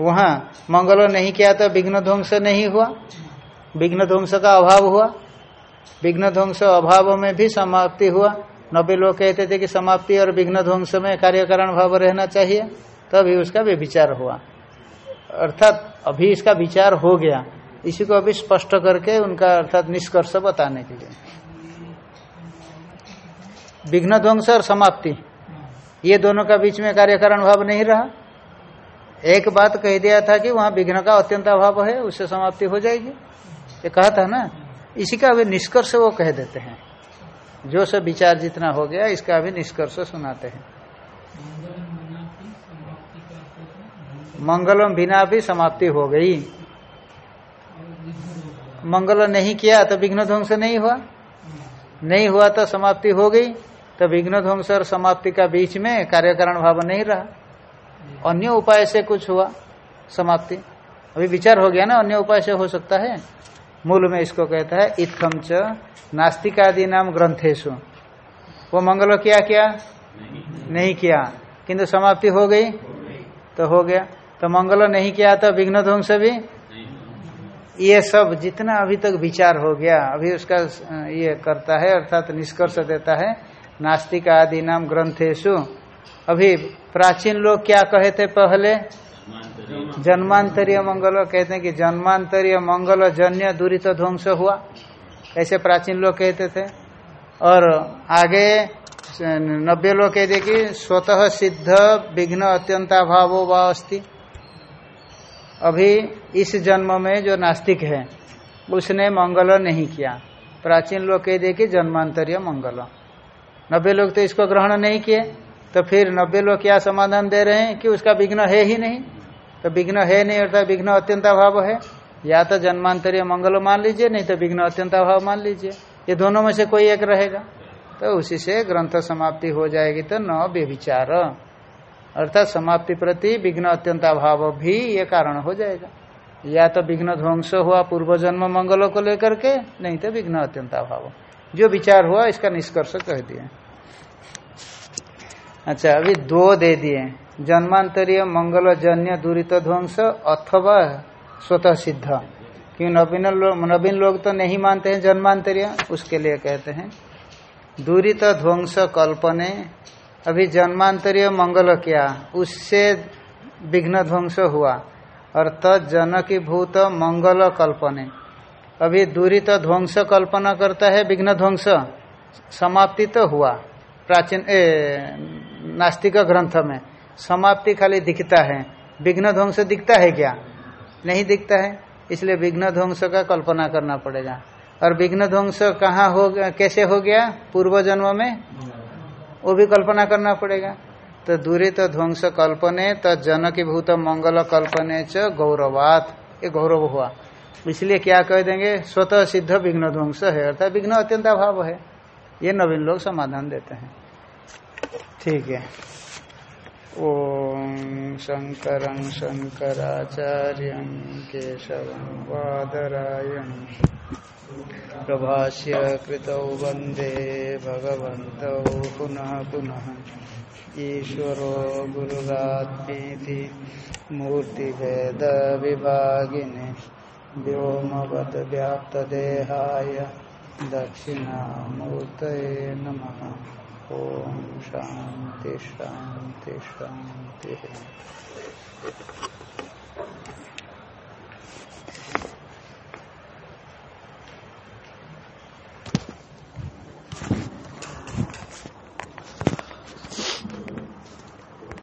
वहाँ मंगल नहीं किया तो विघ्न ध्वंस नहीं हुआ। विघ्न ध्वंस का अभाव हुआ। विघ्न ध्वंस अभाव में भी समाप्ति हुआ। नब्बे लोग कहते थे कि समाप्ति और विघ्न ध्वंस में कार्यकारण भाव रहना चाहिए, तभी उसका भी विचार हुआ। अर्थात अभी इसका विचार हो गया। इसी को अभी स्पष्ट करके उनका अर्थात निष्कर्ष बताने के लिए। विघ्न ध्वंस और समाप्ति। ये दोनों का बीच में कार्यकारण भाव नहीं रहा। एक बात कह दिया था कि वहाँ विघ्न का अत्यंत अभाव है, उससे समाप्ति हो जाएगी। ये कहा था ना? इसी का अभी निष्कर्ष वो कह देते हैं। जो सब विचार जितना हो गया, इसका अभी निष्कर्ष सुनाते हैं। मंगलम बिना भी समाप्ति है गई। मंगल नहीं किया तो विघ्न ध्वंस नहीं हुआ। नहीं हुआ तो समाप्ति हो गई। तो विघ्न ध्वंस और समाप्ति का बीच में कार्यकारण भाव नहीं रहा। अन्य उपाय से कुछ हुआ समाप्ति। अभी विचार हो गया ना, अन्य उपाय से हो सकता है? मूल में इसको कहता है इत्थम च नास्तिकादि नाम ग्रंथेशु वो मंगल किया क्या? नहीं किया। किंतु समाप्ति हो गई? तो हो गया। तो मंगल नहीं किया तो विघ्न ध्वंस भी ये सब जितना अभी तक विचार हो गया, अभी उसका ये करता है, अर्थात निष्कर्ष देता है, नास्तिक आदि नाम ग्रंथेशु। अभी प्राचीन लोग क्या कहे थे पहले? जन्मांतरीय मंगल। कहते हैं कि जन्मांतरीय मंगल जन्य दूरित ध्वंस हुआ। ऐसे प्राचीन लोग कहते थे। और आगे नब्बे लोग कहते कि स्वतः सिद्ध विघ्न अत्यंताभाव व अस्ति। अभी इस जन्म में जो नास्तिक है, उसने मंगल नहीं किया। प्राचीन लोग कह दिए कि जन्मांतरीय मंगल। नब्बे लोग तो इसको ग्रहण नहीं किए। तो फिर नब्बे लोग क्या समाधान दे रहे हैं कि उसका विघ्न है ही नहीं? तो विघ्न है नहीं, अर्थात विघ्न अत्यंत अभाव है। या तो जन्मांतरीय मंगल मान लीजिए, नहीं तो विघ्न अत्यंत अभाव मान लीजिए। ये दोनों में से कोई एक रहेगा। तो उसी से ग्रंथ समाप्ति हो जाएगी तो न व्यभिचार। अर्थात समाप्ति प्रति विघ्न अत्यंत अभाव भी ये कारण हो जाएगा। या तो विघ्न ध्वंस हुआ पूर्व जन्म मंगलों को लेकर के, नहीं तो विघ्न अत्यंत अभाव जो विचार हुआ, इसका निष्कर्ष कह दिए। अच्छा अभी दो दे दिए। जन्मांतरीय मंगल जन्य दूरित ध्वंस अथवा स्वतः सिद्ध। क्यों नवीन लोग नवीन लोग तो नहीं मानते हैं जन्मांतरीय, उसके लिए कहते हैं। दूरित ध्वंस कल्पने अभी जन्मांतरीय मंगल क्या उससे विघ्न ध्वंस हुआ और तजनकी भूत मंगल कल्पने। अभी दूरित ध्वंस कल्पना करता है विघ्न ध्वंस समाप्ति तो हुआ। प्राचीन ए, नास्तिक ग्रंथ में समाप्ति खाली दिखता है। विघ्न ध्वंस दिखता है क्या? नहीं दिखता है इसलिए विघ्न ध्वंस का कल्पना करना पड़ेगा। और विघ्न ध्वंस कहाँ हो कैसे हो गया? पूर्व जन्म में? वो भी कल्पना करना पड़ेगा। तो दूरी तो ध्वंस कल्पने तो जनकी भूत मंगल कल्पने च गौरवात। ये गौरव हुआ। इसलिए क्या कह देंगे? स्वतः सिद्ध विघ्न ध्वंस है, अर्थात विघ्न अत्यंत अभाव है। ये नवीन लोग समाधान देते हैं। ठीक है। ओम शंकर शंकराचार्य केशव वादरायण प्रभाष्य कृतौ वंदे भगवन्तौ पुनः पुनः। ईश्वरो गुरुरात्मीति मूर्तिभेदविभागिने व्योमवद्व्याप्तदेहाय दक्षिणामूर्तये नमः। ॐ शान्ति शान्ति, शान्तिः।